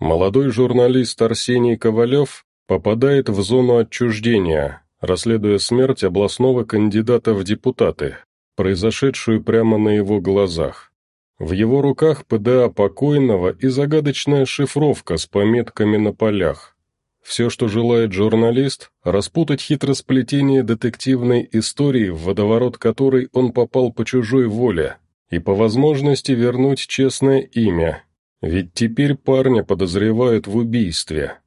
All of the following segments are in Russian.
Молодой журналист Арсений Ковалев попадает в зону отчуждения, расследуя смерть областного кандидата в депутаты, произошедшую прямо на его глазах. В его руках ПДА покойного и загадочная шифровка с пометками на полях. Все, что желает журналист, распутать хитросплетение детективной истории, в водоворот которой он попал по чужой воле, и по возможности вернуть честное имя, ведь теперь парня подозревают в убийстве.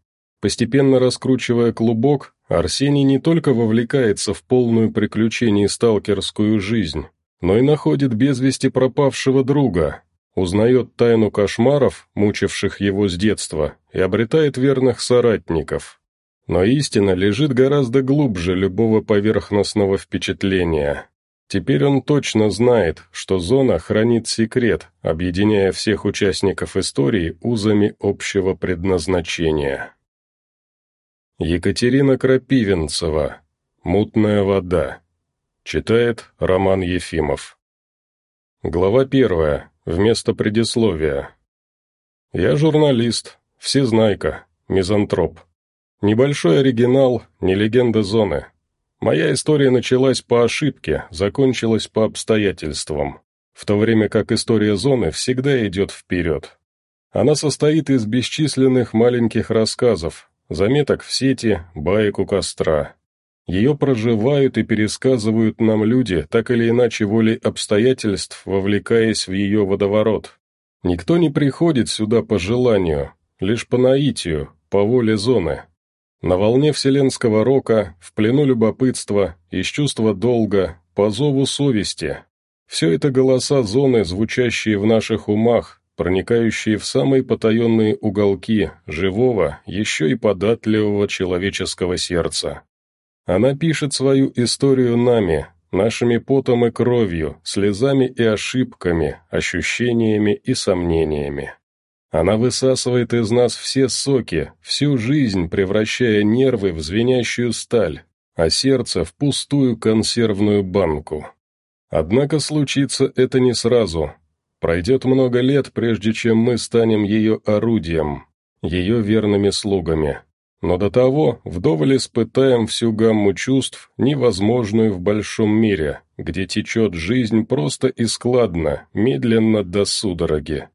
Постепенно раскручивая клубок, Арсений не только вовлекается в полную приключений сталкерскую жизнь, но и находит без вести пропавшего друга, узнает тайну кошмаров, мучивших его с детства, и обретает верных соратников. Но истина лежит гораздо глубже любого поверхностного впечатления. Теперь он точно знает, что зона хранит секрет, объединяя всех участников истории узами общего предназначения. Екатерина Крапивинцева. «Мутная вода». Читает Роман Ефимов. Глава первая. Вместо предисловия. Я журналист, всезнайка, мизантроп. Небольшой оригинал, не легенда зоны. Моя история началась по ошибке, закончилась по обстоятельствам, в то время как история зоны всегда идет вперед. Она состоит из бесчисленных маленьких рассказов, заметок в сети, баек у костра. Ее проживают и пересказывают нам люди, так или иначе волей обстоятельств, вовлекаясь в ее водоворот. Никто не приходит сюда по желанию, лишь по наитию, по воле зоны. На волне вселенского рока, в плену любопытства, из чувства долга, по зову совести. Все это голоса зоны, звучащие в наших умах, проникающие в самые потаенные уголки живого, еще и податливого человеческого сердца. Она пишет свою историю нами, нашими потом и кровью, слезами и ошибками, ощущениями и сомнениями. Она высасывает из нас все соки, всю жизнь превращая нервы в звенящую сталь, а сердце в пустую консервную банку. Однако случится это не сразу. Пройдет много лет, прежде чем мы станем ее орудием, ее верными слугами. Но до того вдоволь испытаем всю гамму чувств, невозможную в большом мире, где течет жизнь просто и складно, медленно до судороги.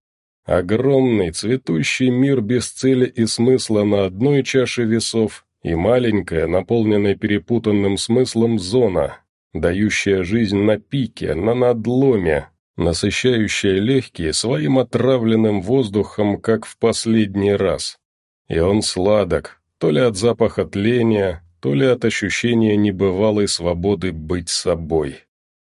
Огромный, цветущий мир без цели и смысла на одной чаше весов и маленькая, наполненная перепутанным смыслом зона, дающая жизнь на пике, на надломе, насыщающая легкие своим отравленным воздухом, как в последний раз. И он сладок, то ли от запаха тления, то ли от ощущения небывалой свободы быть собой.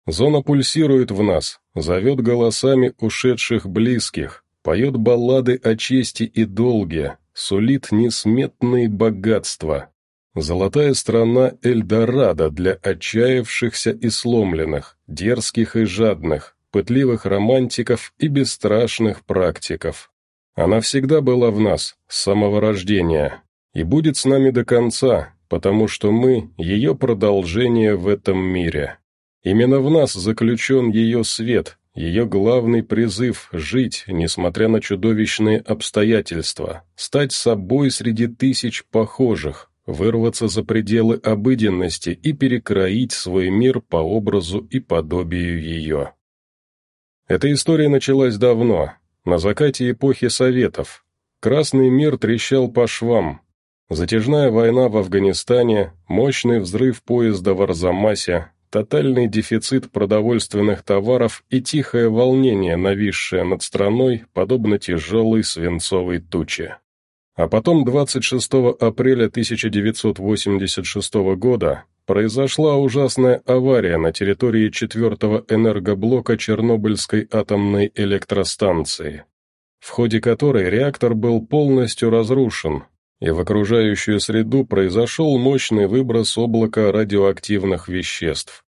Зона пульсирует в нас, зовет голосами ушедших близких, поет баллады о чести и долге, сулит несметные богатства. Золотая страна Эльдорадо для отчаявшихся и сломленных, дерзких и жадных, пытливых романтиков и бесстрашных практиков. Она всегда была в нас, с самого рождения, и будет с нами до конца, потому что мы – ее продолжение в этом мире. Именно в нас заключен ее свет, ее главный призыв – жить, несмотря на чудовищные обстоятельства, стать собой среди тысяч похожих, вырваться за пределы обыденности и перекроить свой мир по образу и подобию ее. Эта история началась давно, на закате эпохи Советов. Красный мир трещал по швам. Затяжная война в Афганистане, мощный взрыв поезда в Арзамасе, тотальный дефицит продовольственных товаров и тихое волнение, нависшее над страной, подобно тяжелой свинцовой туче. А потом 26 апреля 1986 года произошла ужасная авария на территории четвертого энергоблока Чернобыльской атомной электростанции, в ходе которой реактор был полностью разрушен, и в окружающую среду произошел мощный выброс облака радиоактивных веществ.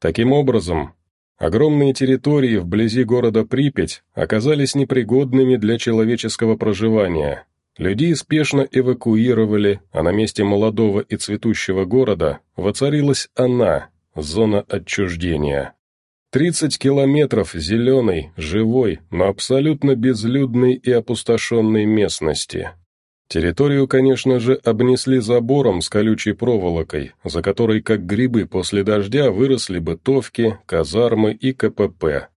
Таким образом, огромные территории вблизи города Припять оказались непригодными для человеческого проживания. Людей спешно эвакуировали, а на месте молодого и цветущего города воцарилась она, зона отчуждения. 30 километров зеленой, живой, но абсолютно безлюдной и опустошенной местности – Территорию, конечно же, обнесли забором с колючей проволокой, за которой, как грибы после дождя, выросли бытовки, казармы и КПП.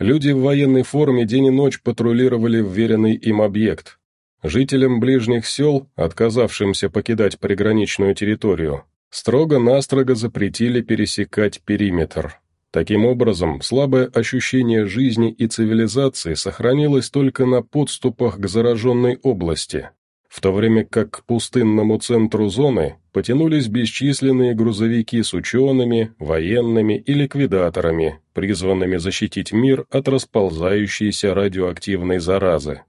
Люди в военной форме день и ночь патрулировали вверенный им объект. Жителям ближних сел, отказавшимся покидать приграничную территорию, строго-настрого запретили пересекать периметр. Таким образом, слабое ощущение жизни и цивилизации сохранилось только на подступах к зараженной области в то время как к пустынному центру зоны потянулись бесчисленные грузовики с учеными, военными и ликвидаторами, призванными защитить мир от расползающейся радиоактивной заразы.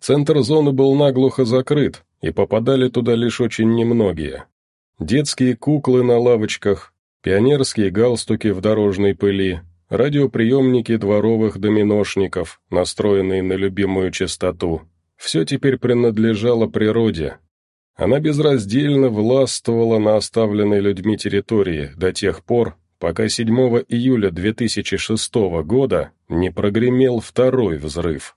Центр зоны был наглухо закрыт, и попадали туда лишь очень немногие. Детские куклы на лавочках, пионерские галстуки в дорожной пыли, радиоприемники дворовых доминошников, настроенные на любимую частоту, все теперь принадлежало природе. Она безраздельно властвовала на оставленной людьми территории до тех пор, пока 7 июля 2006 года не прогремел второй взрыв.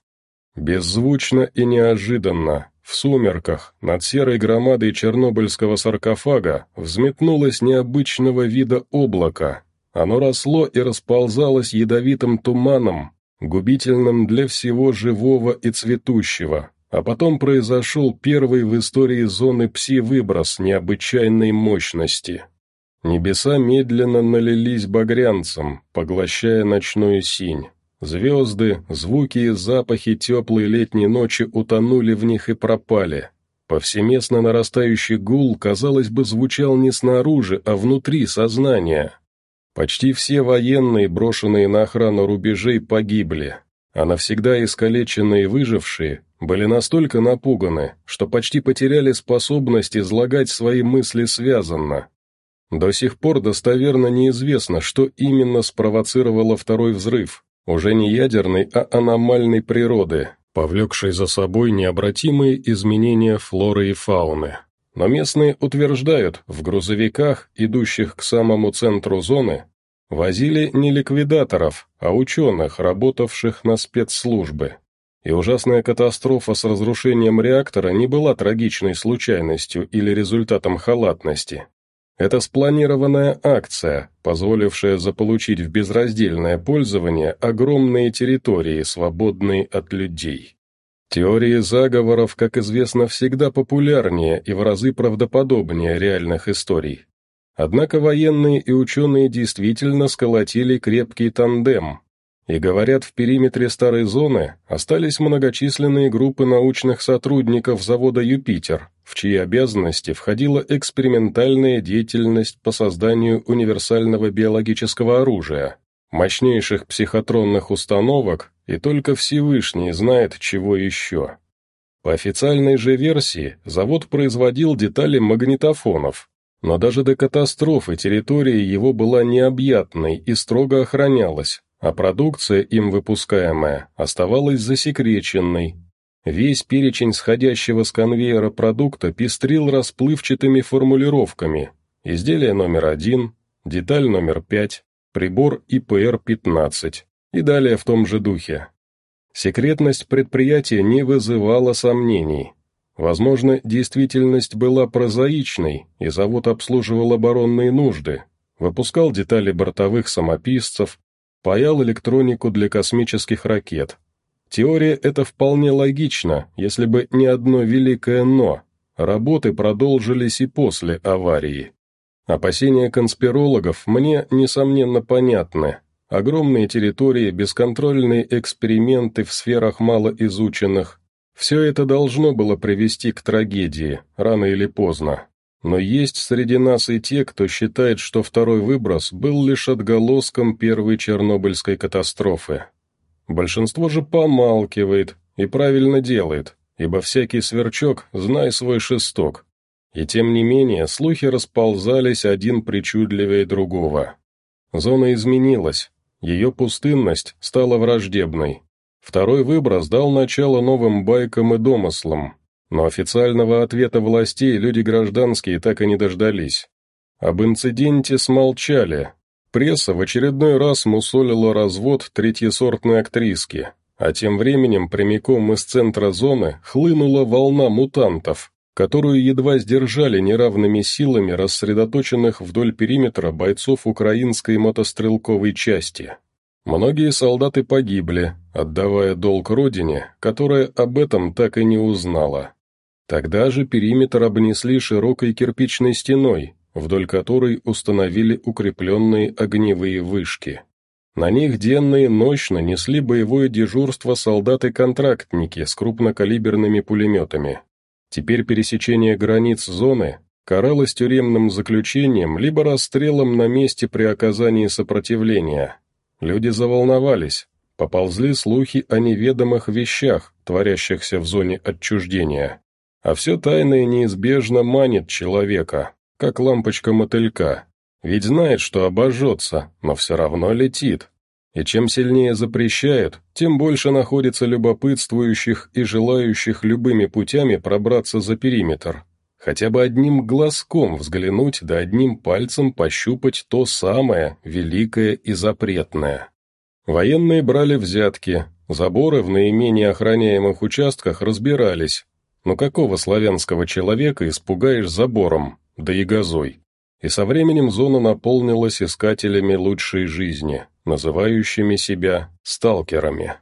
Беззвучно и неожиданно, в сумерках, над серой громадой чернобыльского саркофага взметнулось необычного вида облако. Оно росло и расползалось ядовитым туманом, губительным для всего живого и цветущего, а потом произошел первый в истории зоны пси-выброс необычайной мощности. Небеса медленно налились багрянцем, поглощая ночную синь. Звезды, звуки и запахи теплой летней ночи утонули в них и пропали. Повсеместно нарастающий гул, казалось бы, звучал не снаружи, а внутри сознания. Почти все военные, брошенные на охрану рубежей, погибли, а навсегда искалеченные выжившие были настолько напуганы, что почти потеряли способность излагать свои мысли связанно. До сих пор достоверно неизвестно, что именно спровоцировало второй взрыв, уже не ядерной, а аномальной природы, повлекшей за собой необратимые изменения флоры и фауны. Но местные утверждают, в грузовиках, идущих к самому центру зоны, возили не ликвидаторов, а ученых, работавших на спецслужбы. И ужасная катастрофа с разрушением реактора не была трагичной случайностью или результатом халатности. Это спланированная акция, позволившая заполучить в безраздельное пользование огромные территории, свободные от людей. Теории заговоров, как известно, всегда популярнее и в разы правдоподобнее реальных историй. Однако военные и ученые действительно сколотили крепкий тандем, и говорят, в периметре старой зоны остались многочисленные группы научных сотрудников завода «Юпитер», в чьи обязанности входила экспериментальная деятельность по созданию универсального биологического оружия, мощнейших психотронных установок, и только Всевышний знает, чего еще. По официальной же версии, завод производил детали магнитофонов, но даже до катастрофы территория его была необъятной и строго охранялась, а продукция, им выпускаемая, оставалась засекреченной. Весь перечень сходящего с конвейера продукта пестрил расплывчатыми формулировками. Изделие номер один, деталь номер пять, прибор ИПР-15 и далее в том же духе. Секретность предприятия не вызывала сомнений. Возможно, действительность была прозаичной, и завод обслуживал оборонные нужды, выпускал детали бортовых самописцев, паял электронику для космических ракет. Теория эта вполне логична, если бы не одно великое «но». Работы продолжились и после аварии. Опасения конспирологов мне, несомненно, понятны. Огромные территории, бесконтрольные эксперименты в сферах малоизученных. Все это должно было привести к трагедии, рано или поздно. Но есть среди нас и те, кто считает, что второй выброс был лишь отголоском первой Чернобыльской катастрофы. Большинство же помалкивает и правильно делает, ибо всякий сверчок, знай свой шесток. И тем не менее, слухи расползались один причудливее другого. Зона изменилась, ее пустынность стала враждебной. Второй выброс дал начало новым байкам и домыслам, но официального ответа властей люди гражданские так и не дождались. Об инциденте смолчали. Пресса в очередной раз мусолила развод третьесортной актриски, а тем временем прямиком из центра зоны хлынула волна мутантов, которую едва сдержали неравными силами рассредоточенных вдоль периметра бойцов украинской мотострелковой части. Многие солдаты погибли, отдавая долг родине, которая об этом так и не узнала. Тогда же периметр обнесли широкой кирпичной стеной, вдоль которой установили укрепленные огневые вышки. На них денно и ночно несли боевое дежурство солдаты-контрактники с крупнокалиберными пулеметами. Теперь пересечение границ зоны каралось тюремным заключением либо расстрелом на месте при оказании сопротивления. Люди заволновались, поползли слухи о неведомых вещах, творящихся в зоне отчуждения. А все тайное неизбежно манит человека, как лампочка мотылька, ведь знает, что обожжется, но все равно летит. И чем сильнее запрещают, тем больше находится любопытствующих и желающих любыми путями пробраться за периметр. Хотя бы одним глазком взглянуть да одним пальцем пощупать то самое, великое и запретное. Военные брали взятки, заборы в наименее охраняемых участках разбирались. Но какого славянского человека испугаешь забором, да и газой? И со временем зона наполнилась искателями лучшей жизни, называющими себя сталкерами.